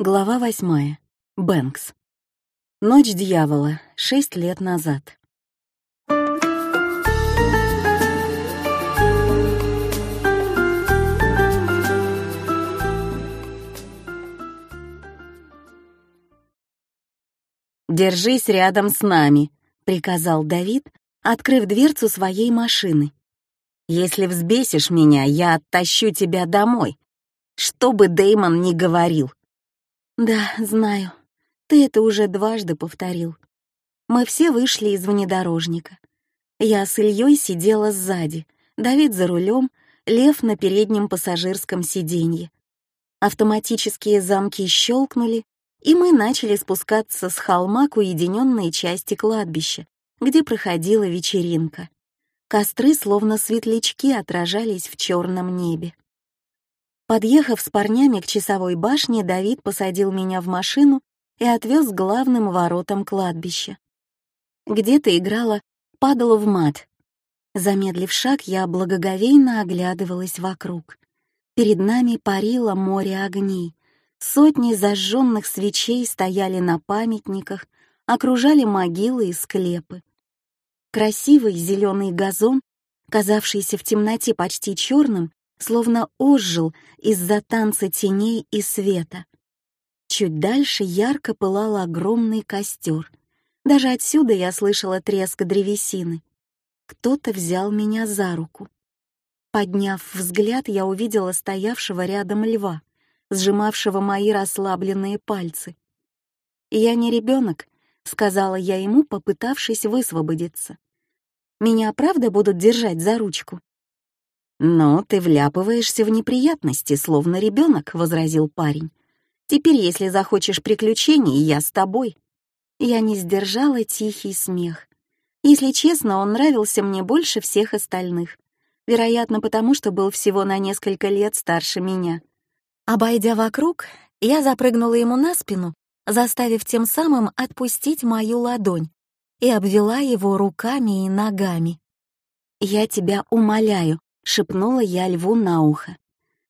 Глава восьмая. Бэнкс. Ночь дьявола. Шесть лет назад. «Держись рядом с нами», — приказал Давид, открыв дверцу своей машины. «Если взбесишь меня, я оттащу тебя домой, что бы Дэймон ни говорил». «Да, знаю. Ты это уже дважды повторил. Мы все вышли из внедорожника. Я с Ильей сидела сзади, Давид за рулем, Лев на переднем пассажирском сиденье. Автоматические замки щелкнули, и мы начали спускаться с холма к уединенной части кладбища, где проходила вечеринка. Костры, словно светлячки, отражались в черном небе. Подъехав с парнями к часовой башне, Давид посадил меня в машину и отвез к главным воротам кладбища. Где-то играла «Падала в мат». Замедлив шаг, я благоговейно оглядывалась вокруг. Перед нами парило море огней. Сотни зажженных свечей стояли на памятниках, окружали могилы и склепы. Красивый зеленый газон, казавшийся в темноте почти черным, словно ожил из-за танца теней и света. Чуть дальше ярко пылал огромный костер. Даже отсюда я слышала треск древесины. Кто-то взял меня за руку. Подняв взгляд, я увидела стоявшего рядом льва, сжимавшего мои расслабленные пальцы. «Я не ребенок», — сказала я ему, попытавшись высвободиться. «Меня правда будут держать за ручку?» «Но ты вляпываешься в неприятности, словно ребенок», — возразил парень. «Теперь, если захочешь приключений, я с тобой». Я не сдержала тихий смех. Если честно, он нравился мне больше всех остальных. Вероятно, потому что был всего на несколько лет старше меня. Обойдя вокруг, я запрыгнула ему на спину, заставив тем самым отпустить мою ладонь, и обвела его руками и ногами. «Я тебя умоляю, шепнула я льву на ухо.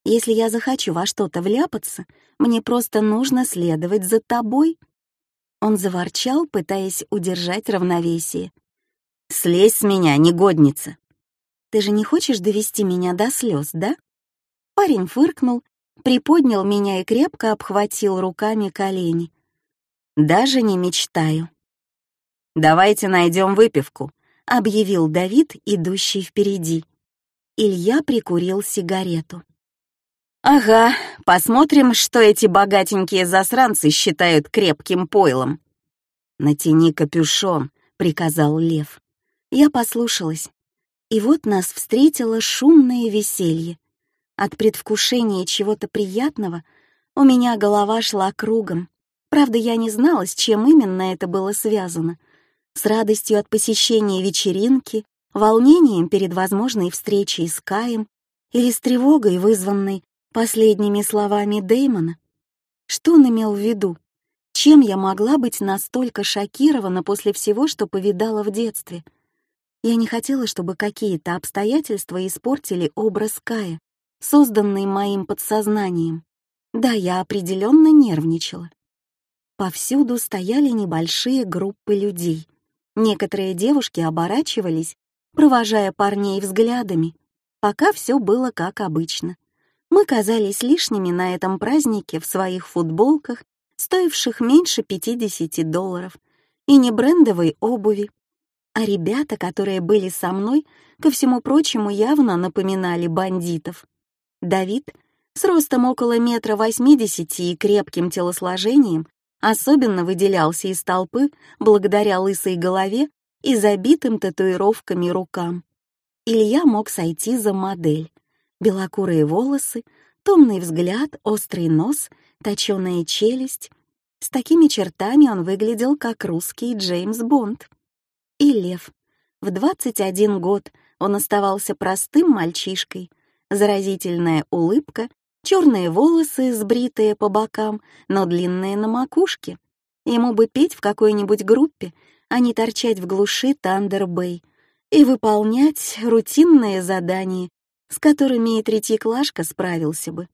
«Если я захочу во что-то вляпаться, мне просто нужно следовать за тобой». Он заворчал, пытаясь удержать равновесие. «Слезь с меня, негодница!» «Ты же не хочешь довести меня до слез, да?» Парень фыркнул, приподнял меня и крепко обхватил руками колени. «Даже не мечтаю». «Давайте найдем выпивку», — объявил Давид, идущий впереди. Илья прикурил сигарету. «Ага, посмотрим, что эти богатенькие засранцы считают крепким пойлом». «Натяни капюшон», — приказал Лев. Я послушалась. И вот нас встретило шумное веселье. От предвкушения чего-то приятного у меня голова шла кругом. Правда, я не знала, с чем именно это было связано. С радостью от посещения вечеринки волнением перед возможной встречей с Каем или с тревогой, вызванной последними словами Дэймона? Что он имел в виду? Чем я могла быть настолько шокирована после всего, что повидала в детстве? Я не хотела, чтобы какие-то обстоятельства испортили образ Кая, созданный моим подсознанием. Да, я определенно нервничала. Повсюду стояли небольшие группы людей. Некоторые девушки оборачивались провожая парней взглядами, пока все было как обычно. Мы казались лишними на этом празднике в своих футболках, стоивших меньше 50 долларов, и не брендовой обуви. А ребята, которые были со мной, ко всему прочему явно напоминали бандитов. Давид, с ростом около метра восьмидесяти и крепким телосложением, особенно выделялся из толпы благодаря лысой голове и забитым татуировками рукам. Илья мог сойти за модель. Белокурые волосы, томный взгляд, острый нос, точёная челюсть. С такими чертами он выглядел как русский Джеймс Бонд. И Лев. В 21 год он оставался простым мальчишкой. Заразительная улыбка, черные волосы, сбритые по бокам, но длинные на макушке. Ему бы петь в какой-нибудь группе, а не торчать в глуши Тандер-Бэй и выполнять рутинные задания, с которыми и третьеклашка справился бы.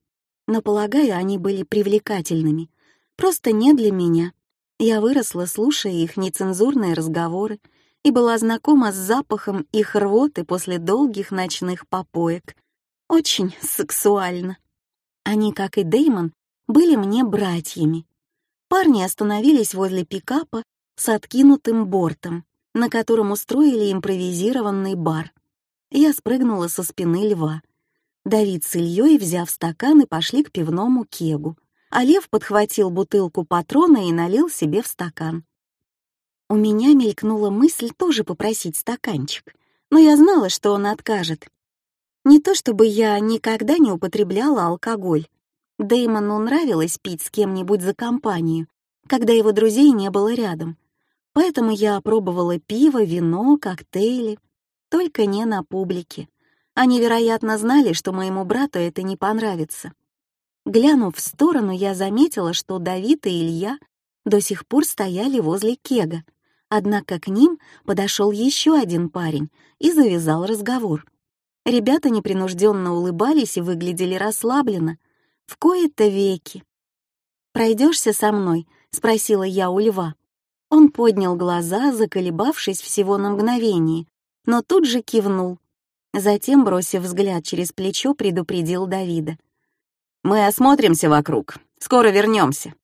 Но, полагаю, они были привлекательными, просто не для меня. Я выросла, слушая их нецензурные разговоры, и была знакома с запахом их рвоты после долгих ночных попоек. Очень сексуально. Они, как и Деймон, были мне братьями. Парни остановились возле пикапа с откинутым бортом, на котором устроили импровизированный бар. Я спрыгнула со спины льва. Давид с Ильей, взяв стаканы, пошли к пивному кегу, а лев подхватил бутылку патрона и налил себе в стакан. У меня мелькнула мысль тоже попросить стаканчик, но я знала, что он откажет. Не то чтобы я никогда не употребляла алкоголь. Дэймону нравилось пить с кем-нибудь за компанию, когда его друзей не было рядом. Поэтому я пробовала пиво, вино, коктейли, только не на публике. Они, вероятно, знали, что моему брату это не понравится. Глянув в сторону, я заметила, что Давид и Илья до сих пор стояли возле кега, однако к ним подошел еще один парень и завязал разговор. Ребята непринужденно улыбались и выглядели расслабленно, в кои-то веки. «Пройдешься со мной?» — спросила я у льва. Он поднял глаза, заколебавшись всего на мгновение, но тут же кивнул. Затем, бросив взгляд через плечо, предупредил Давида. Мы осмотримся вокруг. Скоро вернемся.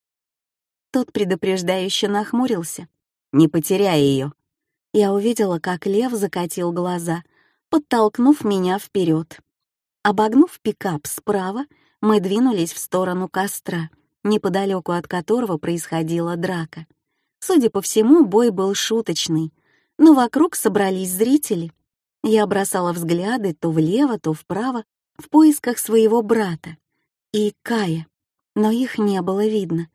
Тот предупреждающе нахмурился. Не потеряй ее. Я увидела, как лев закатил глаза, подтолкнув меня вперед. Обогнув пикап справа, мы двинулись в сторону костра, неподалеку от которого происходила драка. Судя по всему, бой был шуточный, но вокруг собрались зрители. Я бросала взгляды то влево, то вправо в поисках своего брата и Кая, но их не было видно.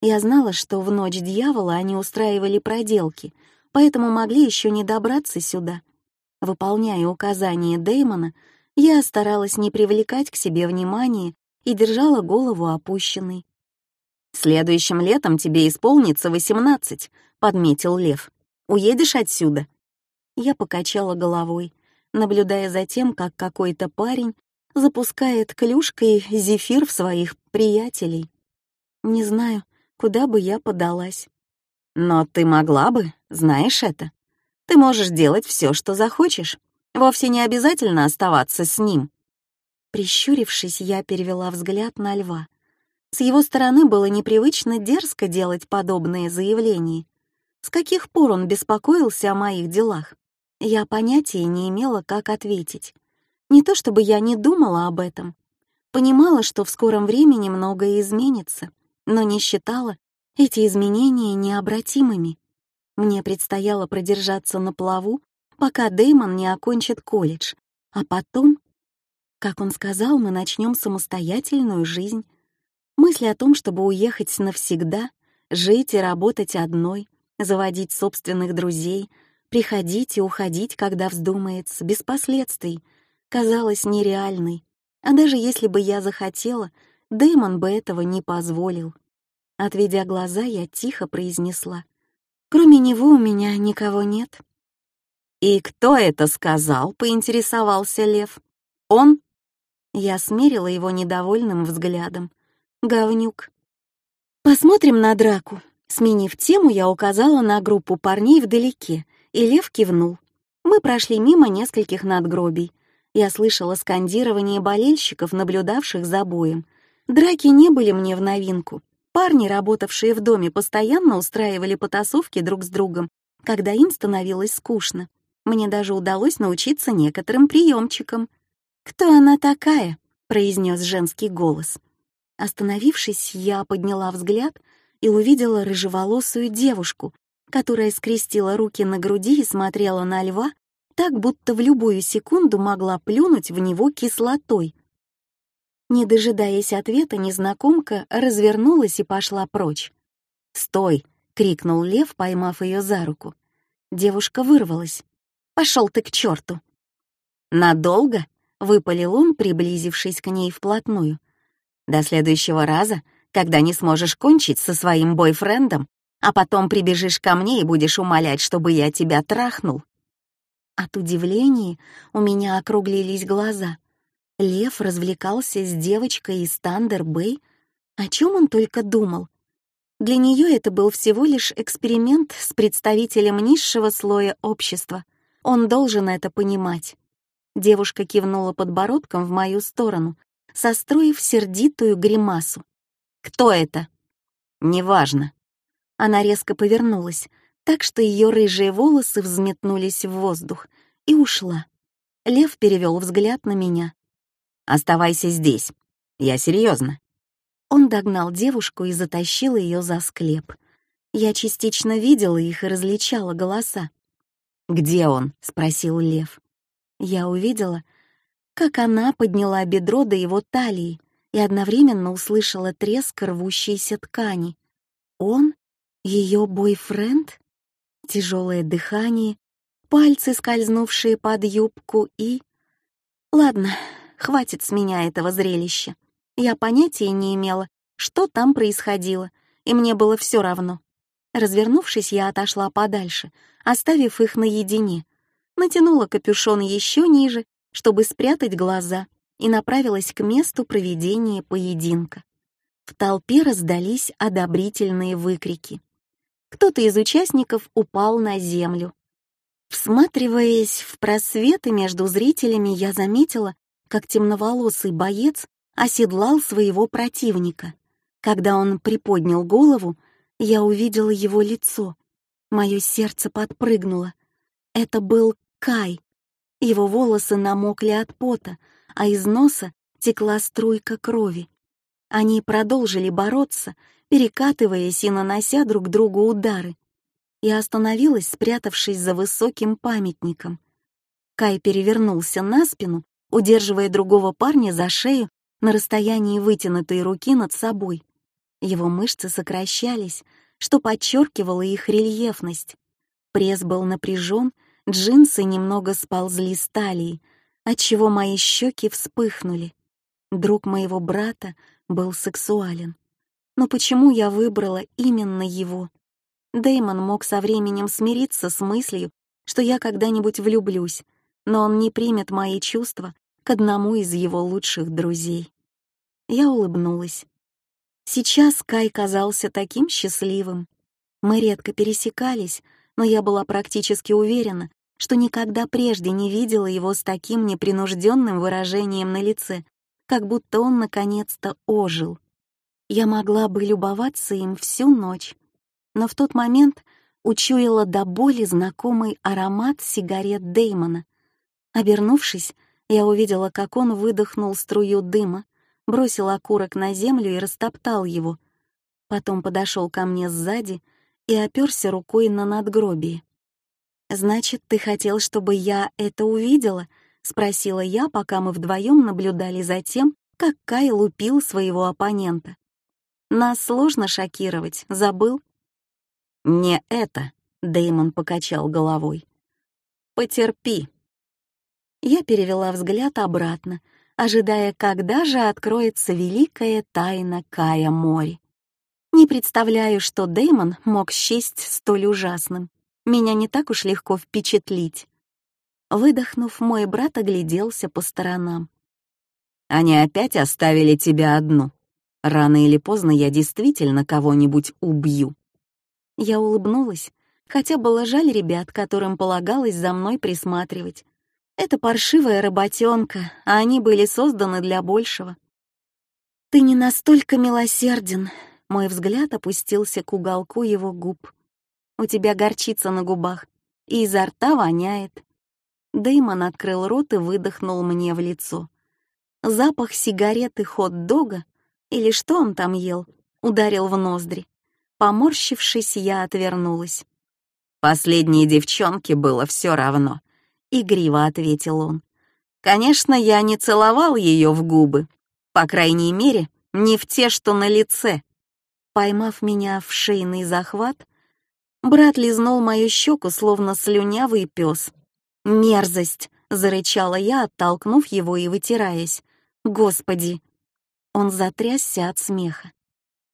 Я знала, что в ночь дьявола они устраивали проделки, поэтому могли еще не добраться сюда. Выполняя указания Дэймона, я старалась не привлекать к себе внимания и держала голову опущенной. «Следующим летом тебе исполнится восемнадцать», — подметил Лев. «Уедешь отсюда?» Я покачала головой, наблюдая за тем, как какой-то парень запускает клюшкой зефир в своих приятелей. Не знаю, куда бы я подалась. Но ты могла бы, знаешь это. Ты можешь делать все, что захочешь. Вовсе не обязательно оставаться с ним. Прищурившись, я перевела взгляд на льва. С его стороны было непривычно дерзко делать подобные заявления. С каких пор он беспокоился о моих делах? Я понятия не имела, как ответить. Не то чтобы я не думала об этом. Понимала, что в скором времени многое изменится, но не считала эти изменения необратимыми. Мне предстояло продержаться на плаву, пока Дэймон не окончит колледж, а потом, как он сказал, мы начнем самостоятельную жизнь. Мысли о том, чтобы уехать навсегда, жить и работать одной, заводить собственных друзей, приходить и уходить, когда вздумается, без последствий — казалась нереальной, а даже если бы я захотела, Дэймон бы этого не позволил. Отведя глаза, я тихо произнесла. «Кроме него у меня никого нет». «И кто это сказал?» — поинтересовался Лев. «Он?» Я смерила его недовольным взглядом. «Говнюк». «Посмотрим на драку». Сменив тему, я указала на группу парней вдалеке, и Лев кивнул. Мы прошли мимо нескольких надгробий, я слышала скандирование болельщиков, наблюдавших за боем. Драки не были мне в новинку. Парни, работавшие в доме, постоянно устраивали потасовки друг с другом, когда им становилось скучно. Мне даже удалось научиться некоторым приемчикам. «Кто она такая?» — произнес женский голос. Остановившись, я подняла взгляд и увидела рыжеволосую девушку, которая скрестила руки на груди и смотрела на льва, так, будто в любую секунду могла плюнуть в него кислотой. Не дожидаясь ответа, незнакомка развернулась и пошла прочь. «Стой!» — крикнул лев, поймав ее за руку. Девушка вырвалась. «Пошел ты к черту!» «Надолго?» — выпалил он, приблизившись к ней вплотную. «До следующего раза, когда не сможешь кончить со своим бойфрендом, а потом прибежишь ко мне и будешь умолять, чтобы я тебя трахнул». От удивления у меня округлились глаза. Лев развлекался с девочкой из Тандер-Бэй. О чем он только думал? Для нее это был всего лишь эксперимент с представителем низшего слоя общества. Он должен это понимать. Девушка кивнула подбородком в мою сторону, состроив сердитую гримасу. «Кто это?» «Неважно». Она резко повернулась, так что ее рыжие волосы взметнулись в воздух, и ушла. Лев перевел взгляд на меня. «Оставайся здесь. Я серьезно. Он догнал девушку и затащил ее за склеп. Я частично видела их и различала голоса. «Где он?» — спросил Лев. Я увидела, как она подняла бедро до его талии и одновременно услышала треск рвущейся ткани. Он? Ее бойфренд? Тяжелое дыхание, пальцы, скользнувшие под юбку и... Ладно, хватит с меня этого зрелища. Я понятия не имела, что там происходило, и мне было все равно. Развернувшись, я отошла подальше, оставив их наедине. Натянула капюшон еще ниже, чтобы спрятать глаза, и направилась к месту проведения поединка. В толпе раздались одобрительные выкрики. Кто-то из участников упал на землю. Всматриваясь в просветы между зрителями, я заметила, как темноволосый боец оседлал своего противника. Когда он приподнял голову, я увидела его лицо. Мое сердце подпрыгнуло. Это был Кай. Его волосы намокли от пота, а из носа текла струйка крови. Они продолжили бороться, перекатываясь и нанося друг другу удары. Я остановилась, спрятавшись за высоким памятником. Кай перевернулся на спину, удерживая другого парня за шею на расстоянии вытянутой руки над собой. Его мышцы сокращались, что подчеркивало их рельефность. Пресс был напряжен, джинсы немного сползли с талии, отчего мои щеки вспыхнули. Друг моего брата был сексуален. Но почему я выбрала именно его? Дэймон мог со временем смириться с мыслью, что я когда-нибудь влюблюсь, но он не примет мои чувства к одному из его лучших друзей. Я улыбнулась. Сейчас Кай казался таким счастливым. Мы редко пересекались, но я была практически уверена, что никогда прежде не видела его с таким непринужденным выражением на лице, как будто он наконец-то ожил. Я могла бы любоваться им всю ночь, но в тот момент учуяла до боли знакомый аромат сигарет Деймона. Обернувшись, я увидела, как он выдохнул струю дыма, бросил окурок на землю и растоптал его. Потом подошел ко мне сзади и оперся рукой на надгробие. «Значит, ты хотел, чтобы я это увидела?» — спросила я, пока мы вдвоем наблюдали за тем, как Кай лупил своего оппонента. «Нас сложно шокировать, забыл?» «Не это», — Дэймон покачал головой. «Потерпи». Я перевела взгляд обратно, ожидая, когда же откроется великая тайна Кая Мори. Не представляю, что Дэймон мог счесть столь ужасным. Меня не так уж легко впечатлить. Выдохнув, мой брат огляделся по сторонам. «Они опять оставили тебя одну. Рано или поздно я действительно кого-нибудь убью». Я улыбнулась, хотя было жаль ребят, которым полагалось за мной присматривать. Это паршивая работенка, а они были созданы для большего. «Ты не настолько милосерден», — мой взгляд опустился к уголку его губ. «У тебя горчица на губах, и изо рта воняет». Дэймон открыл рот и выдохнул мне в лицо. Запах сигареты хот-дога, или что он там ел, ударил в ноздри. Поморщившись, я отвернулась. Последней девчонке было все равно —— игриво ответил он. «Конечно, я не целовал ее в губы. По крайней мере, не в те, что на лице». Поймав меня в шейный захват, брат лизнул мою щеку, словно слюнявый пес. «Мерзость!» — зарычала я, оттолкнув его и вытираясь. «Господи!» Он затрясся от смеха.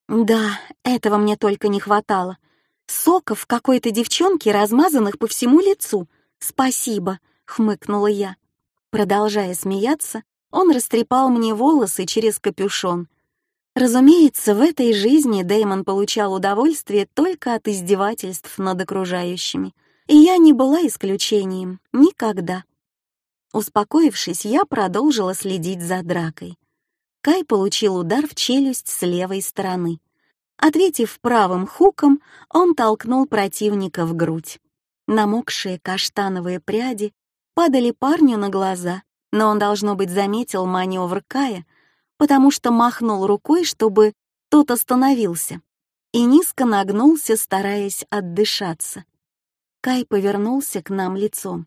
«Да, этого мне только не хватало. Соков какой-то девчонки, размазанных по всему лицу. Спасибо хмыкнула я. Продолжая смеяться, он растрепал мне волосы через капюшон. Разумеется, в этой жизни Дэймон получал удовольствие только от издевательств над окружающими, и я не была исключением, никогда. Успокоившись, я продолжила следить за дракой. Кай получил удар в челюсть с левой стороны. Ответив правым хуком, он толкнул противника в грудь. Намокшие каштановые пряди падали парню на глаза, но он, должно быть, заметил маневр Кая, потому что махнул рукой, чтобы тот остановился, и низко нагнулся, стараясь отдышаться. Кай повернулся к нам лицом.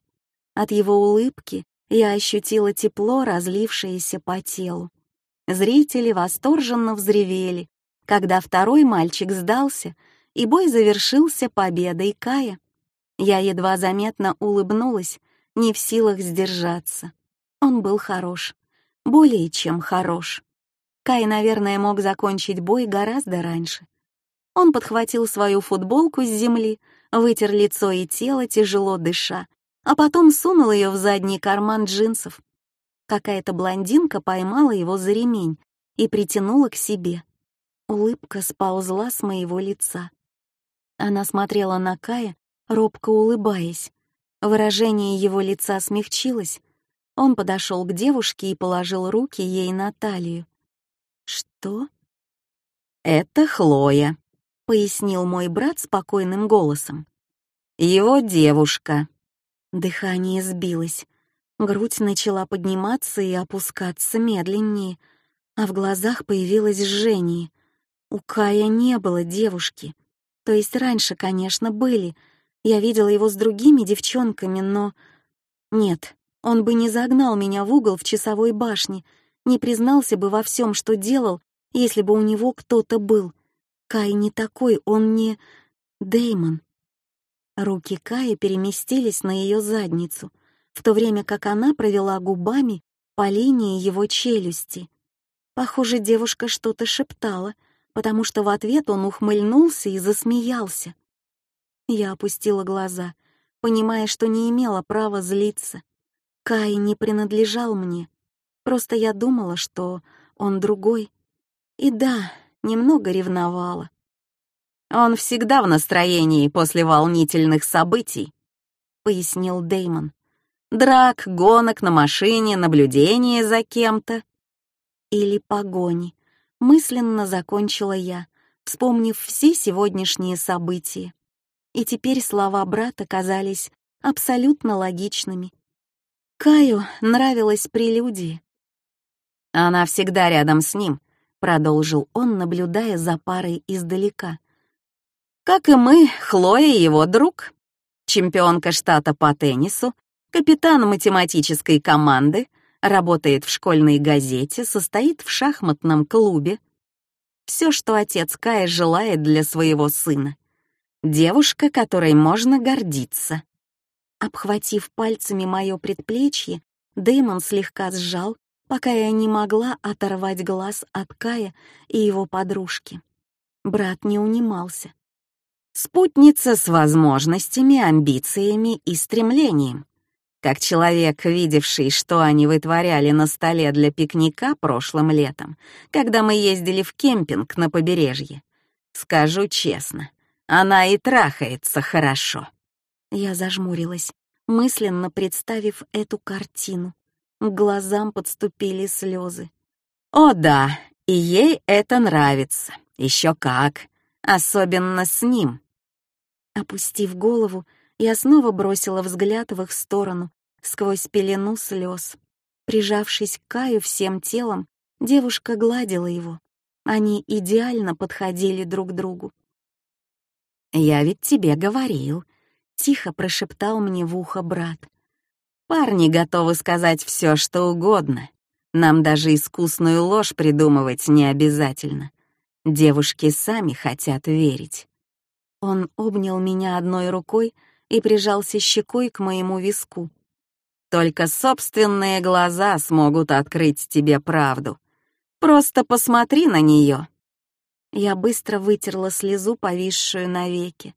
От его улыбки я ощутила тепло, разлившееся по телу. Зрители восторженно взревели, когда второй мальчик сдался, и бой завершился победой Кая. Я едва заметно улыбнулась, не в силах сдержаться. Он был хорош, более чем хорош. Кай, наверное, мог закончить бой гораздо раньше. Он подхватил свою футболку с земли, вытер лицо и тело, тяжело дыша, а потом сунул ее в задний карман джинсов. Какая-то блондинка поймала его за ремень и притянула к себе. Улыбка сползла с моего лица. Она смотрела на Кая, робко улыбаясь. Выражение его лица смягчилось. Он подошел к девушке и положил руки ей на талию. «Что?» «Это Хлоя», — пояснил мой брат спокойным голосом. «Его девушка». Дыхание сбилось. Грудь начала подниматься и опускаться медленнее, а в глазах появилось жжение. У Кая не было девушки. То есть раньше, конечно, были. Я видела его с другими девчонками, но... Нет, он бы не загнал меня в угол в часовой башне, не признался бы во всем, что делал, если бы у него кто-то был. Кай не такой, он не... Деймон. Руки Кая переместились на ее задницу, в то время как она провела губами по линии его челюсти. Похоже, девушка что-то шептала, потому что в ответ он ухмыльнулся и засмеялся. Я опустила глаза, понимая, что не имела права злиться. Кай не принадлежал мне. Просто я думала, что он другой. И да, немного ревновала. Он всегда в настроении после волнительных событий, пояснил Деймон. Драк, гонок на машине, наблюдение за кем-то. Или погони. Мысленно закончила я, вспомнив все сегодняшние события. И теперь слова брата казались абсолютно логичными. Каю нравилась прелюдия. Она всегда рядом с ним, продолжил он, наблюдая за парой издалека. Как и мы, Хлоя его друг, чемпионка штата по теннису, капитан математической команды, работает в школьной газете, состоит в шахматном клубе. Все, что отец Кая желает для своего сына. Девушка, которой можно гордиться. Обхватив пальцами мое предплечье, Дэймон слегка сжал, пока я не могла оторвать глаз от Кая и его подружки. Брат не унимался. Спутница с возможностями, амбициями и стремлением. Как человек, видевший, что они вытворяли на столе для пикника прошлым летом, когда мы ездили в кемпинг на побережье. Скажу честно, она и трахается хорошо. Я зажмурилась, мысленно представив эту картину. К глазам подступили слезы. О да, и ей это нравится. Еще как. Особенно с ним. Опустив голову, я снова бросила взгляд в их сторону, сквозь пелену слез. Прижавшись к Каю всем телом, девушка гладила его. Они идеально подходили друг другу. «Я ведь тебе говорил», тихо прошептал мне в ухо брат. «Парни готовы сказать все, что угодно. Нам даже искусную ложь придумывать не обязательно. Девушки сами хотят верить». Он обнял меня одной рукой и прижался щекой к моему виску. «Только собственные глаза смогут открыть тебе правду. Просто посмотри на нее». Я быстро вытерла слезу, повисшую на веке.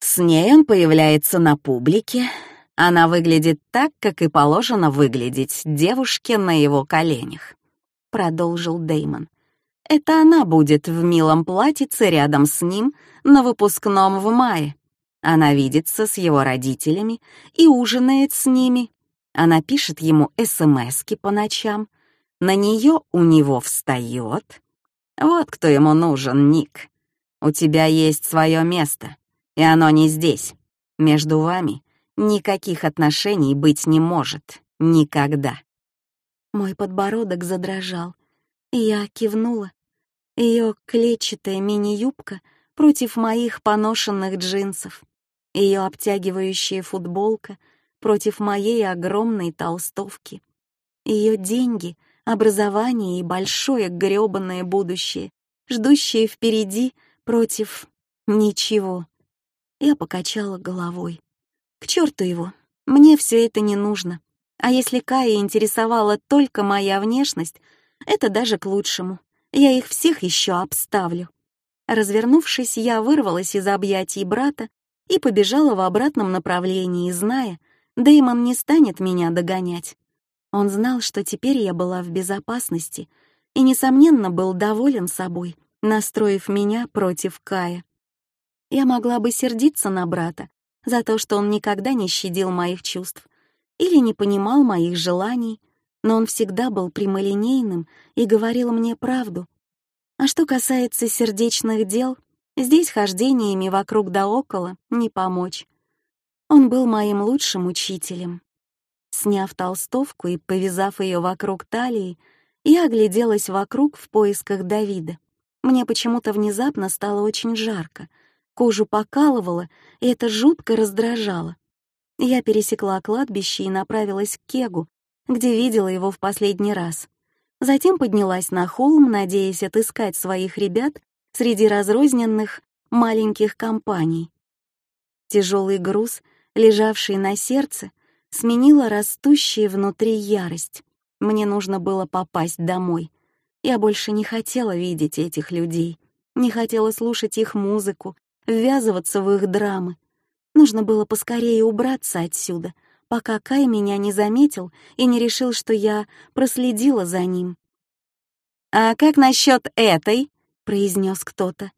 С ней он появляется на публике. Она выглядит так, как и положено выглядеть девушке на его коленях, продолжил Деймон. Это она будет в милом платьице рядом с ним на выпускном в мае. Она видится с его родителями и ужинает с ними. Она пишет ему СМСки по ночам. На нее у него встает. Вот кто ему нужен, Ник. У тебя есть свое место, и оно не здесь. Между вами никаких отношений быть не может. Никогда. Мой подбородок задрожал, я кивнула. Ее клетчатая мини-юбка против моих поношенных джинсов, ее обтягивающая футболка против моей огромной толстовки, ее деньги, образование и большое грёбаное будущее, ждущее впереди против ничего. Я покачала головой. К черту его, мне все это не нужно. А если Кая интересовала только моя внешность, это даже к лучшему. Я их всех еще обставлю. Развернувшись, я вырвалась из объятий брата и побежала в обратном направлении, зная, Дэймон не станет меня догонять. Он знал, что теперь я была в безопасности и, несомненно, был доволен собой, настроив меня против Кая. Я могла бы сердиться на брата за то, что он никогда не щадил моих чувств, или не понимал моих желаний, но он всегда был прямолинейным и говорил мне правду. А что касается сердечных дел, здесь хождениями вокруг да около не помочь. Он был моим лучшим учителем. Сняв толстовку и повязав ее вокруг талии, я огляделась вокруг в поисках Давида. Мне почему-то внезапно стало очень жарко, кожу покалывало, и это жутко раздражало. Я пересекла кладбище и направилась к Кегу, где видела его в последний раз. Затем поднялась на холм, надеясь отыскать своих ребят среди разрозненных маленьких компаний. Тяжелый груз, лежавший на сердце, сменила растущая внутри ярость. Мне нужно было попасть домой. Я больше не хотела видеть этих людей, не хотела слушать их музыку, ввязываться в их драмы. Нужно было поскорее убраться отсюда, пока Кай меня не заметил и не решил, что я проследила за ним. «А как насчет этой?» — произнес кто-то.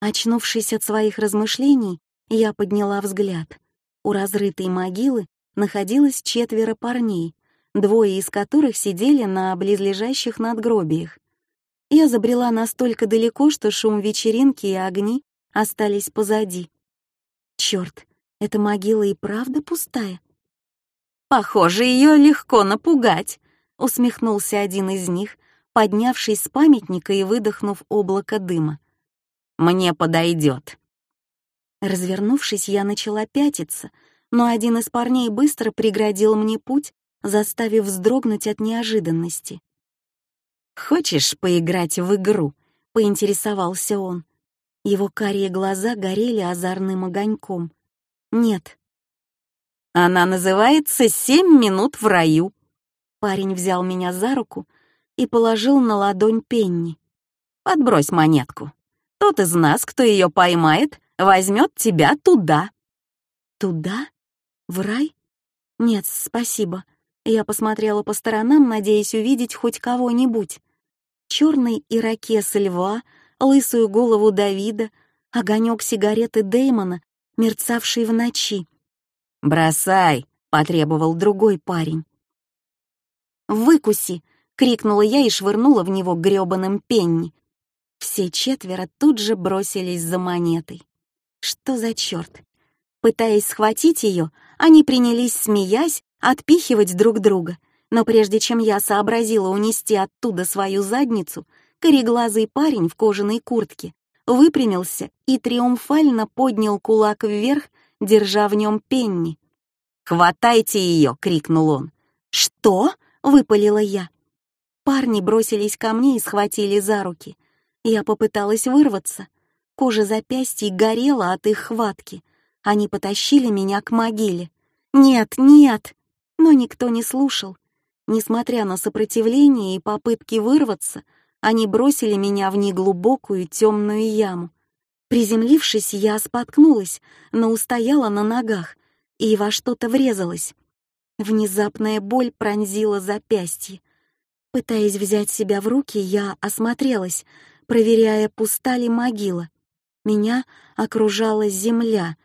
Очнувшись от своих размышлений, я подняла взгляд. У разрытой могилы находилось четверо парней, двое из которых сидели на близлежащих надгробиях. Я забрела настолько далеко, что шум вечеринки и огни остались позади. Черт, эта могила и правда пустая? Похоже, ее легко напугать, усмехнулся один из них, поднявшись с памятника и выдохнув облако дыма. Мне подойдет. Развернувшись, я начала пятиться, но один из парней быстро преградил мне путь, заставив вздрогнуть от неожиданности. «Хочешь поиграть в игру?» — поинтересовался он. Его карие глаза горели озорным огоньком. «Нет». «Она называется «Семь минут в раю». Парень взял меня за руку и положил на ладонь Пенни. «Подбрось монетку. Тот из нас, кто ее поймает, возьмет тебя туда». «Туда? В рай? Нет, спасибо». Я посмотрела по сторонам, надеясь увидеть хоть кого-нибудь. Черный ирокез льва, лысую голову Давида, огонек сигареты Дэймона мерцавший в ночи. «Бросай!» — потребовал другой парень. «Выкуси!» — крикнула я и швырнула в него грёбаным пенни. Все четверо тут же бросились за монетой. Что за черт? Пытаясь схватить ее, они принялись, смеясь, отпихивать друг друга. Но прежде чем я сообразила унести оттуда свою задницу, кореглазый парень в кожаной куртке выпрямился и триумфально поднял кулак вверх, держа в нем пенни. «Хватайте ее!» — крикнул он. «Что?» — выпалила я. Парни бросились ко мне и схватили за руки. Я попыталась вырваться. Кожа запястья горела от их хватки. Они потащили меня к могиле. «Нет, нет!» Но никто не слушал. Несмотря на сопротивление и попытки вырваться, они бросили меня в неглубокую темную яму. Приземлившись, я споткнулась, но устояла на ногах и во что-то врезалась. Внезапная боль пронзила запястье. Пытаясь взять себя в руки, я осмотрелась, проверяя, пуста ли могила. Меня окружала земля.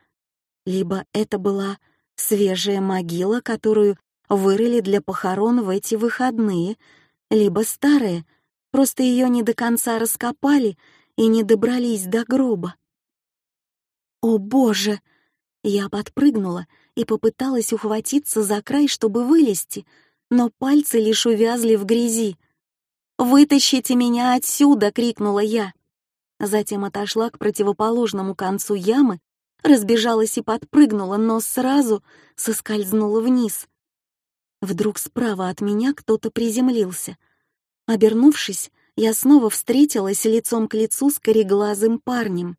Либо это была свежая могила, которую вырыли для похорон в эти выходные, либо старая, просто ее не до конца раскопали и не добрались до гроба. «О, Боже!» Я подпрыгнула и попыталась ухватиться за край, чтобы вылезти, но пальцы лишь увязли в грязи. «Вытащите меня отсюда!» — крикнула я. Затем отошла к противоположному концу ямы, разбежалась и подпрыгнула, но сразу соскользнула вниз. Вдруг справа от меня кто-то приземлился. Обернувшись, я снова встретилась лицом к лицу с кореглазым парнем.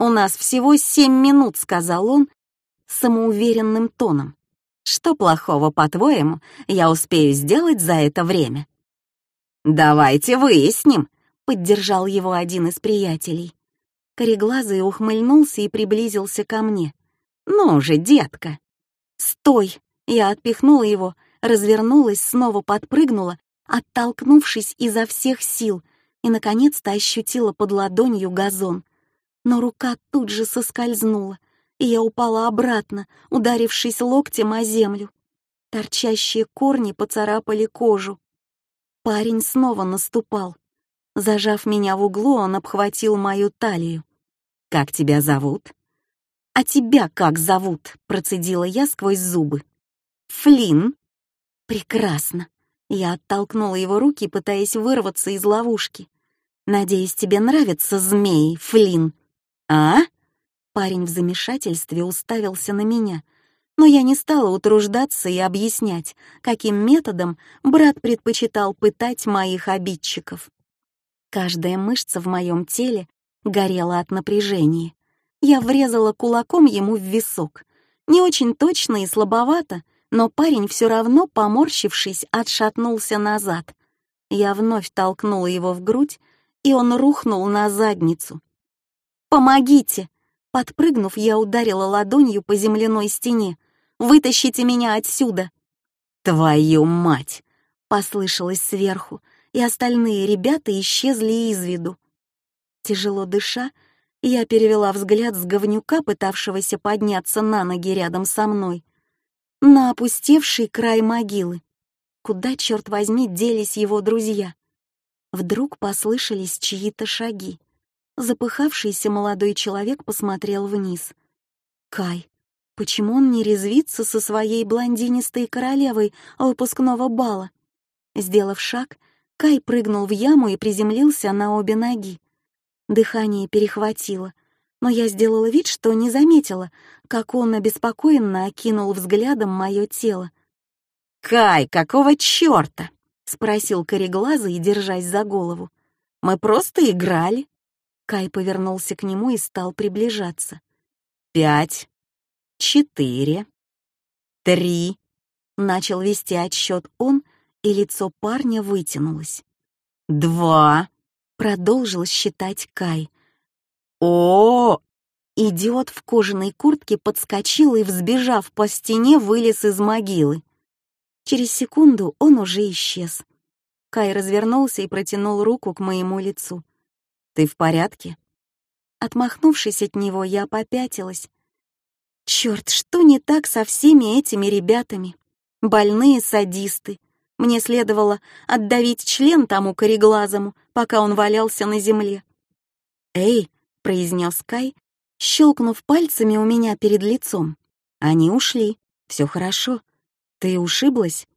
«У нас всего семь минут», — сказал он самоуверенным тоном. «Что плохого, по-твоему, я успею сделать за это время?» «Давайте выясним», — поддержал его один из приятелей. Кореглазый ухмыльнулся и приблизился ко мне. «Ну же, детка!» «Стой!» Я отпихнула его, развернулась, снова подпрыгнула, оттолкнувшись изо всех сил, и, наконец-то, ощутила под ладонью газон но рука тут же соскользнула, и я упала обратно, ударившись локтем о землю. Торчащие корни поцарапали кожу. Парень снова наступал. Зажав меня в углу, он обхватил мою талию. «Как тебя зовут?» «А тебя как зовут?» — процедила я сквозь зубы. «Флинн». «Прекрасно». Я оттолкнула его руки, пытаясь вырваться из ловушки. «Надеюсь, тебе нравятся змеи, Флинн?» «А?» Парень в замешательстве уставился на меня, но я не стала утруждаться и объяснять, каким методом брат предпочитал пытать моих обидчиков. Каждая мышца в моем теле горела от напряжения. Я врезала кулаком ему в висок. Не очень точно и слабовато, но парень все равно, поморщившись, отшатнулся назад. Я вновь толкнула его в грудь, и он рухнул на задницу, «Помогите!» Подпрыгнув, я ударила ладонью по земляной стене. «Вытащите меня отсюда!» «Твою мать!» — послышалось сверху, и остальные ребята исчезли из виду. Тяжело дыша, я перевела взгляд с говнюка, пытавшегося подняться на ноги рядом со мной, на опустевший край могилы. Куда, черт возьми, делись его друзья? Вдруг послышались чьи-то шаги. Запыхавшийся молодой человек посмотрел вниз. «Кай, почему он не резвится со своей блондинистой королевой выпускного бала?» Сделав шаг, Кай прыгнул в яму и приземлился на обе ноги. Дыхание перехватило, но я сделала вид, что не заметила, как он обеспокоенно окинул взглядом мое тело. «Кай, какого чёрта?» — спросил кореглазый, держась за голову. «Мы просто играли». Кай повернулся к нему и стал приближаться. «Пять, четыре, три», — начал вести отсчет он, и лицо парня вытянулось. «Два», — продолжил считать Кай. «О!» Идиот в кожаной куртке подскочил и, взбежав по стене, вылез из могилы. Через секунду он уже исчез. Кай развернулся и протянул руку к моему лицу. Ты в порядке?» Отмахнувшись от него, я попятилась. Черт, что не так со всеми этими ребятами? Больные садисты. Мне следовало отдавить член тому кореглазому, пока он валялся на земле. «Эй!» — произнес Кай, щелкнув пальцами у меня перед лицом. «Они ушли. Все хорошо. Ты ушиблась?»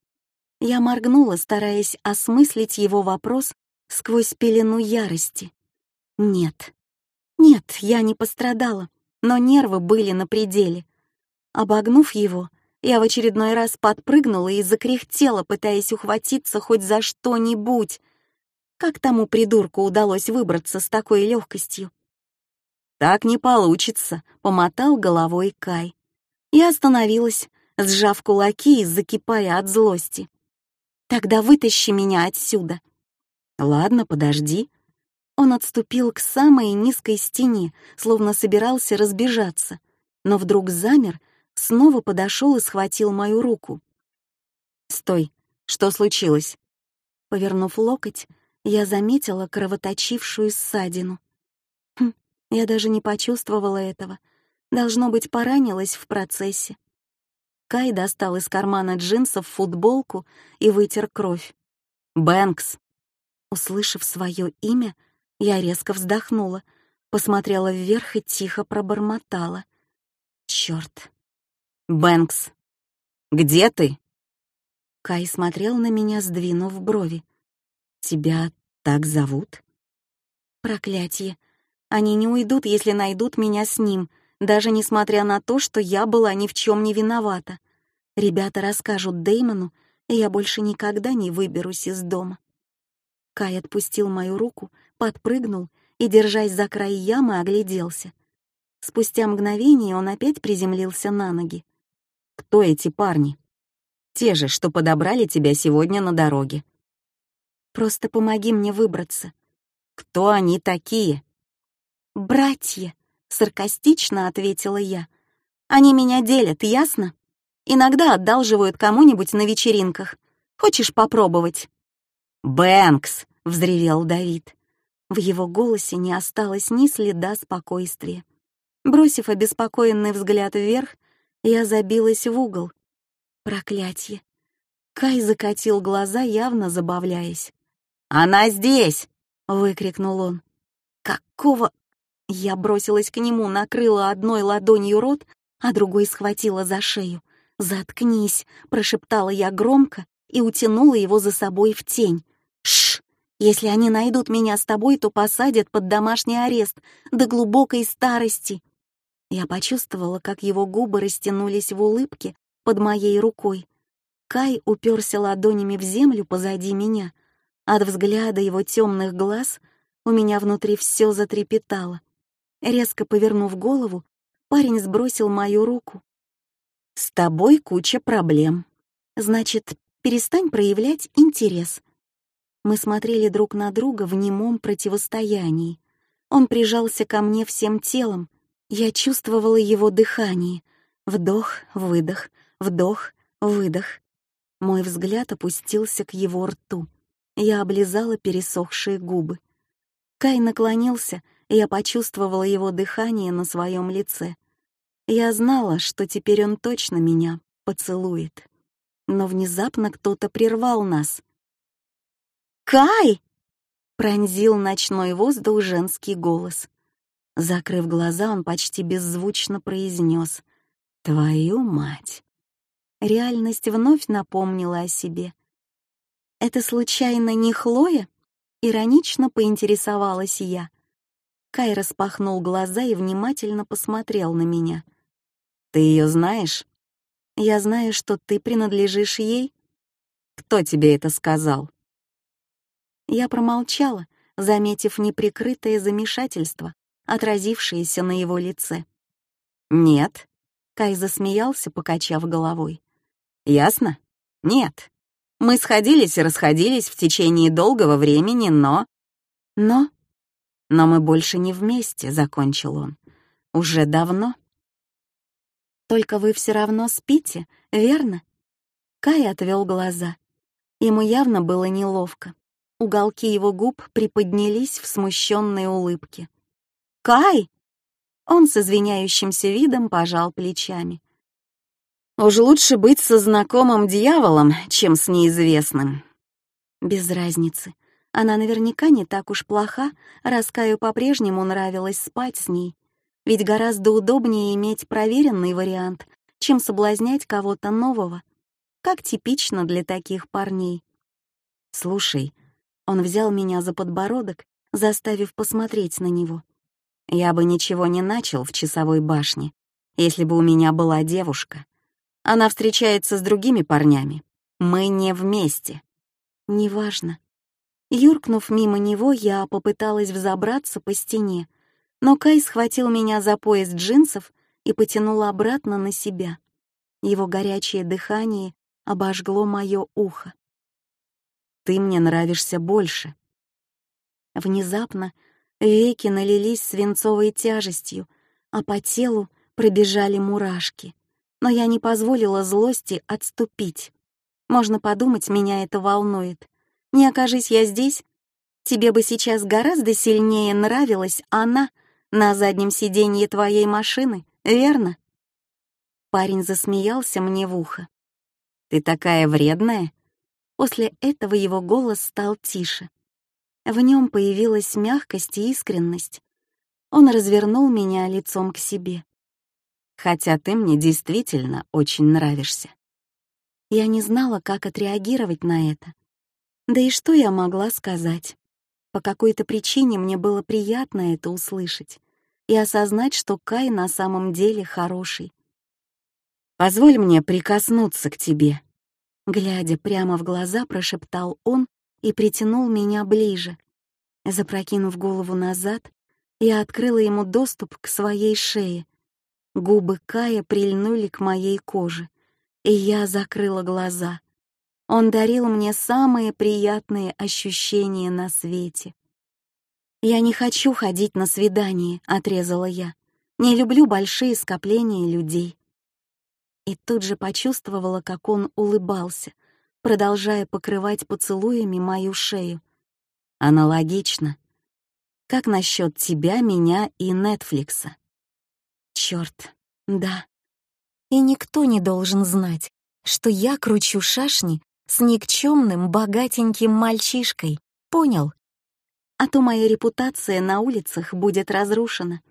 Я моргнула, стараясь осмыслить его вопрос сквозь пелену ярости. Нет. Нет, я не пострадала, но нервы были на пределе. Обогнув его, я в очередной раз подпрыгнула и закряхтела, пытаясь ухватиться хоть за что-нибудь. Как тому придурку удалось выбраться с такой легкостью? «Так не получится», — помотал головой Кай. Я остановилась, сжав кулаки и закипая от злости. «Тогда вытащи меня отсюда». «Ладно, подожди», он отступил к самой низкой стене, словно собирался разбежаться, но вдруг замер, снова подошел и схватил мою руку. «Стой! Что случилось?» Повернув локоть, я заметила кровоточившую ссадину. Я даже не почувствовала этого. Должно быть, поранилась в процессе. Кай достал из кармана джинсов футболку и вытер кровь. «Бэнкс!» Услышав свое имя, я резко вздохнула, посмотрела вверх и тихо пробормотала. «Чёрт!» «Бэнкс! Где ты?» Кай смотрел на меня, сдвинув брови. «Тебя так зовут?» «Проклятье! Они не уйдут, если найдут меня с ним, даже несмотря на то, что я была ни в чем не виновата. Ребята расскажут Деймону, и я больше никогда не выберусь из дома». Кай отпустил мою руку, подпрыгнул и, держась за край ямы, огляделся. Спустя мгновение он опять приземлился на ноги. «Кто эти парни?» «Те же, что подобрали тебя сегодня на дороге». «Просто помоги мне выбраться». «Кто они такие?» «Братья», — саркастично ответила я. «Они меня делят, ясно? Иногда одалживают кому-нибудь на вечеринках. Хочешь попробовать?» «Бэнкс!» — взревел Давид. В его голосе не осталось ни следа спокойствия. Бросив обеспокоенный взгляд вверх, я забилась в угол. Проклятье. Кай закатил глаза, явно забавляясь. «Она здесь!» — выкрикнул он. «Какого...» Я бросилась к нему, накрыла одной ладонью рот, а другой схватила за шею. «Заткнись!» — прошептала я громко и утянула его за собой в тень. «Шш! Если они найдут меня с тобой, то посадят под домашний арест до глубокой старости». Я почувствовала, как его губы растянулись в улыбке под моей рукой. Кай уперся ладонями в землю позади меня. От взгляда его темных глаз у меня внутри все затрепетало. Резко повернув голову, парень сбросил мою руку. «С тобой куча проблем. Значит, перестань проявлять интерес. Мы смотрели друг на друга в немом противостоянии. Он прижался ко мне всем телом. Я чувствовала его дыхание. Вдох, выдох, вдох, выдох. Мой взгляд опустился к его рту. Я облизала пересохшие губы. Кай наклонился, я почувствовала его дыхание на своем лице. Я знала, что теперь он точно меня поцелует. Но внезапно кто-то прервал нас. «Кай!» — пронзил ночной воздух женский голос. Закрыв глаза, он почти беззвучно произнес «Твою мать!». Реальность вновь напомнила о себе. «Это случайно не Хлоя?» — иронично поинтересовалась я. Кай распахнул глаза и внимательно посмотрел на меня. «Ты ее знаешь?» «Я знаю, что ты принадлежишь ей». «Кто тебе это сказал?» Я промолчала, заметив неприкрытое замешательство, отразившееся на его лице. «Нет», — Кай засмеялся, покачав головой. «Ясно? Нет. Мы сходились и расходились в течение долгого времени, но...» «Но...» «Но мы больше не вместе», — закончил он. «Уже давно». «Только вы все равно спите, верно?» Кай отвел глаза. Ему явно было неловко. Уголки его губ приподнялись в смущенной улыбке. «Кай!» Он с извиняющимся видом пожал плечами. «Уж лучше быть со знакомым дьяволом, чем с неизвестным». Без разницы. Она наверняка не так уж плоха, раз Каю по-прежнему нравилось спать с ней. Ведь гораздо удобнее иметь проверенный вариант, чем соблазнять кого-то нового. Как типично для таких парней. «Слушай», он взял меня за подбородок, заставив посмотреть на него. Я бы ничего не начал в часовой башне, если бы у меня была девушка. Она встречается с другими парнями. Мы не вместе. Неважно. Юркнув мимо него, я попыталась взобраться по стене, но Кай схватил меня за пояс джинсов и потянул обратно на себя. Его горячее дыхание обожгло мое ухо ты мне нравишься больше». Внезапно веки налились свинцовой тяжестью, а по телу пробежали мурашки. Но я не позволила злости отступить. Можно подумать, меня это волнует. Не окажись я здесь, тебе бы сейчас гораздо сильнее нравилась она на заднем сиденье твоей машины, верно?» Парень засмеялся мне в ухо. «Ты такая вредная?» После этого его голос стал тише. В нем появилась мягкость и искренность. Он развернул меня лицом к себе. «Хотя ты мне действительно очень нравишься». Я не знала, как отреагировать на это. Да и что я могла сказать? По какой-то причине мне было приятно это услышать и осознать, что Кай на самом деле хороший. «Позволь мне прикоснуться к тебе», Глядя прямо в глаза, прошептал он и притянул меня ближе. Запрокинув голову назад, я открыла ему доступ к своей шее. Губы Кая прильнули к моей коже, и я закрыла глаза. Он дарил мне самые приятные ощущения на свете. «Я не хочу ходить на свидание», — отрезала я. «Не люблю большие скопления людей» и тут же почувствовала, как он улыбался, продолжая покрывать поцелуями мою шею. Аналогично. Как насчет тебя, меня и Нетфликса? Черт, да. И никто не должен знать, что я кручу шашни с никчемным богатеньким мальчишкой, понял? А то моя репутация на улицах будет разрушена.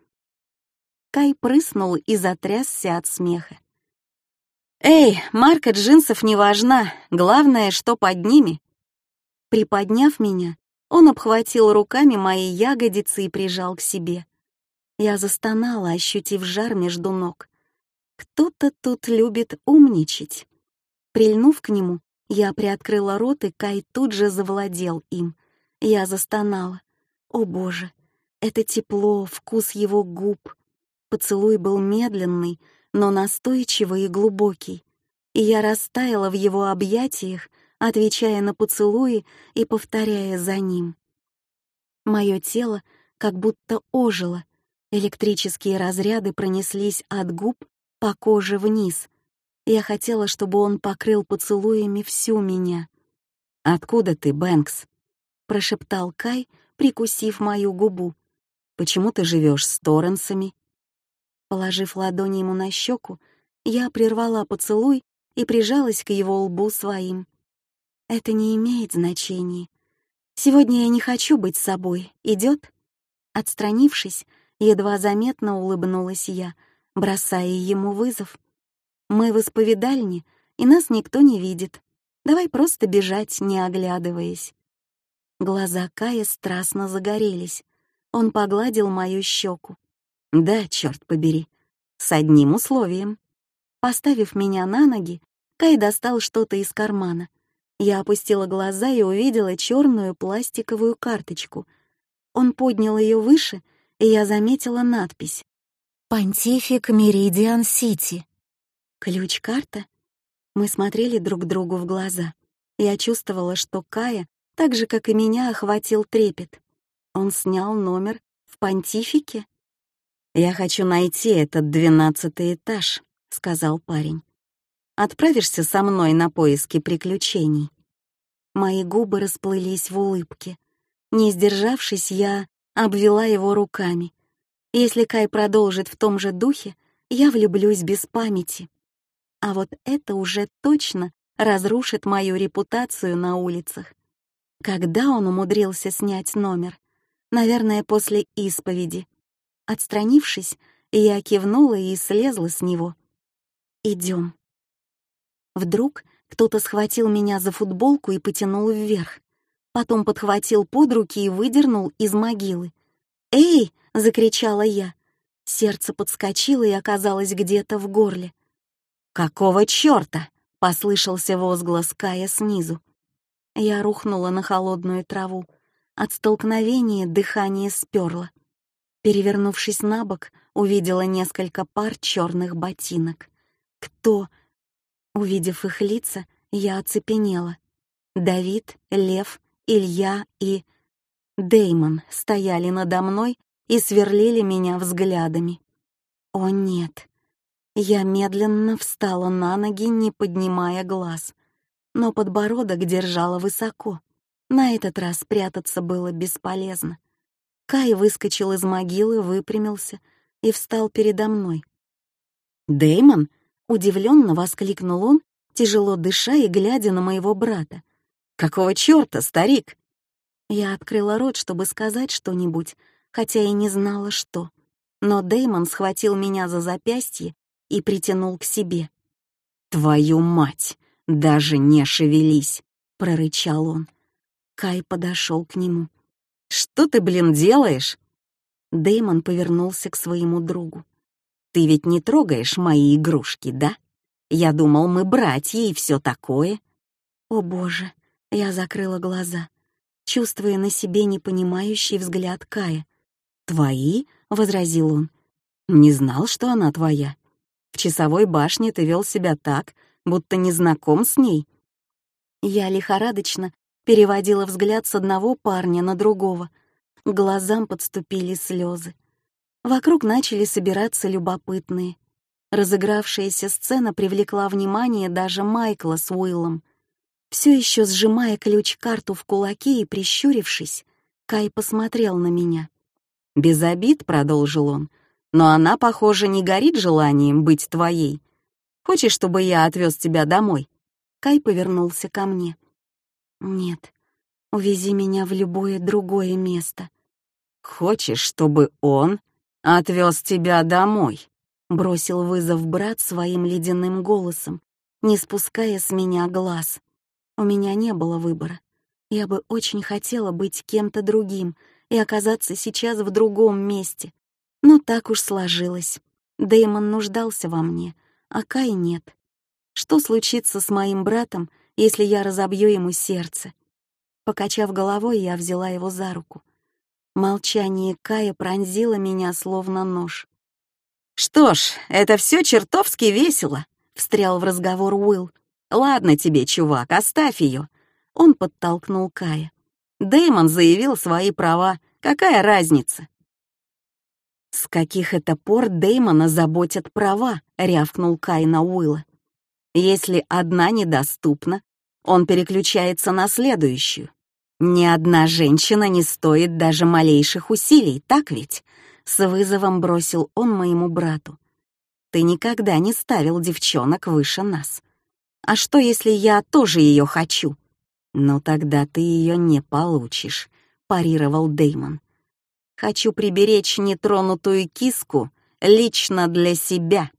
Кай прыснул и затрясся от смеха. «Эй, марка джинсов не важна, главное, что под ними». Приподняв меня, он обхватил руками мои ягодицы и прижал к себе. Я застонала, ощутив жар между ног. Кто-то тут любит умничать. Прильнув к нему, я приоткрыла рот, и Кай тут же завладел им. Я застонала. О боже, это тепло, вкус его губ. Поцелуй был медленный, но настойчивый и глубокий, и я растаяла в его объятиях, отвечая на поцелуи и повторяя за ним. Мое тело как будто ожило, электрические разряды пронеслись от губ по коже вниз. Я хотела, чтобы он покрыл поцелуями всю меня. «Откуда ты, Бэнкс?» — прошептал Кай, прикусив мою губу. «Почему ты живешь с Торренсами?» Положив ладони ему на щеку, я прервала поцелуй и прижалась к его лбу своим. Это не имеет значения. Сегодня я не хочу быть собой. Идет? Отстранившись, едва заметно улыбнулась я, бросая ему вызов. Мы в исповедальне, и нас никто не видит. Давай просто бежать, не оглядываясь. Глаза Кая страстно загорелись. Он погладил мою щеку. Да, черт побери. С одним условием. Поставив меня на ноги, Кай достал что-то из кармана. Я опустила глаза и увидела черную пластиковую карточку. Он поднял ее выше, и я заметила надпись. «Понтифик Меридиан Сити». Ключ-карта? Мы смотрели друг другу в глаза. Я чувствовала, что Кая, так же, как и меня, охватил трепет. Он снял номер в Понтифике? «Я хочу найти этот двенадцатый этаж», — сказал парень. «Отправишься со мной на поиски приключений?» Мои губы расплылись в улыбке. Не сдержавшись, я обвела его руками. Если Кай продолжит в том же духе, я влюблюсь без памяти. А вот это уже точно разрушит мою репутацию на улицах. Когда он умудрился снять номер? Наверное, после исповеди. Отстранившись, я кивнула и слезла с него. Идем. Вдруг кто-то схватил меня за футболку и потянул вверх. Потом подхватил под руки и выдернул из могилы. «Эй!» — закричала я. Сердце подскочило и оказалось где-то в горле. «Какого чёрта?» — послышался возглас Кая снизу. Я рухнула на холодную траву. От столкновения дыхание сперло. Перевернувшись на бок, увидела несколько пар черных ботинок. Кто? Увидев их лица, я оцепенела. Давид, Лев, Илья и... Деймон стояли надо мной и сверлили меня взглядами. О нет! Я медленно встала на ноги, не поднимая глаз, но подбородок держала высоко. На этот раз прятаться было бесполезно. Кай выскочил из могилы, выпрямился и встал передо мной. Дэймон? удивленно воскликнул он, тяжело дыша и глядя на моего брата. «Какого чёрта, старик?» Я открыла рот, чтобы сказать что-нибудь, хотя и не знала, что. Но Дэймон схватил меня за запястье и притянул к себе. «Твою мать! Даже не шевелись!» — прорычал он. Кай подошел к нему. «Что ты, блин, делаешь?» Дэймон повернулся к своему другу. «Ты ведь не трогаешь мои игрушки, да? Я думал, мы братья и все такое». «О боже!» — я закрыла глаза, чувствуя на себе непонимающий взгляд Кая. «Твои?» — возразил он. «Не знал, что она твоя. В часовой башне ты вел себя так, будто не знаком с ней». Я лихорадочно переводила взгляд с одного парня на другого. К глазам подступили слезы. Вокруг начали собираться любопытные. Разыгравшаяся сцена привлекла внимание даже Майкла с Уиллом. Все еще сжимая ключ-карту в кулаке и прищурившись, Кай посмотрел на меня. «Без обид», — продолжил он, но она, похоже, не горит желанием быть твоей. Хочешь, чтобы я отвез тебя домой?» Кай повернулся ко мне. «Нет, увези меня в любое другое место». «Хочешь, чтобы он отвез тебя домой?» Бросил вызов брат своим ледяным голосом, не спуская с меня глаз. У меня не было выбора. Я бы очень хотела быть кем-то другим и оказаться сейчас в другом месте, но так уж сложилось. Дэймон нуждался во мне, а Кай нет. Что случится с моим братом, если я разобью ему сердце? Покачав головой, я взяла его за руку. Молчание Кая пронзило меня словно нож. «Что ж, это все чертовски весело», — встрял в разговор Уилл. «Ладно тебе, чувак, оставь ее. Он подтолкнул Кая. Дэймон заявил свои права. Какая разница? «С каких это пор Дэймона заботят права?» — рявкнул Кай на Уилла. «Если одна недоступна, он переключается на следующую. Ни одна женщина не стоит даже малейших усилий, так ведь?» С вызовом бросил он моему брату. «Ты никогда не ставил девчонок выше нас. А что, если я тоже ее хочу?» «Ну тогда ты ее не получишь», — парировал Дэймон. Хочу приберечь нетронутую киску лично для себя.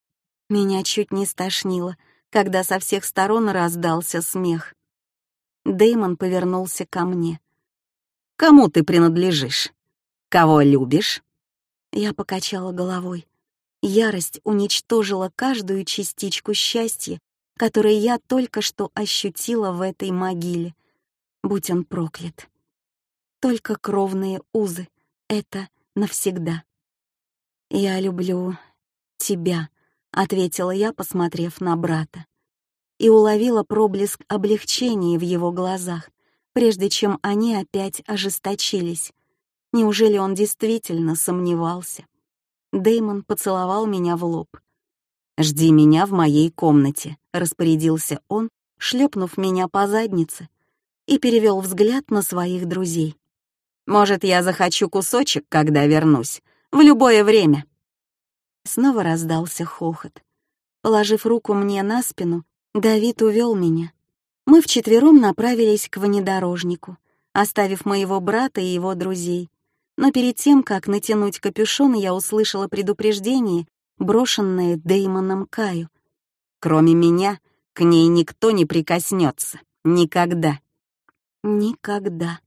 Меня чуть не стошнило, когда со всех сторон раздался смех. Дэймон повернулся ко мне. «Кому ты принадлежишь? Кого любишь?» Я покачала головой. Ярость уничтожила каждую частичку счастья, которое я только что ощутила в этой могиле. Будь он проклят. Только кровные узы, это навсегда. «Я люблю тебя», — ответила я, посмотрев на брата. И уловила проблеск облегчения в его глазах, прежде чем они опять ожесточились. Неужели он действительно сомневался? Дэймон поцеловал меня в лоб. «Жди меня в моей комнате», — распорядился он, шлепнув меня по заднице, и перевел взгляд на своих друзей. Может, я захочу кусочек, когда вернусь. В любое время». Снова раздался хохот. Положив руку мне на спину, Давид увел меня. Мы вчетвером направились к внедорожнику, оставив моего брата и его друзей. Но перед тем, как натянуть капюшон, я услышала предупреждение, брошенное Деймоном Каю. «Кроме меня, к ней никто не прикоснется. Никогда». Никогда.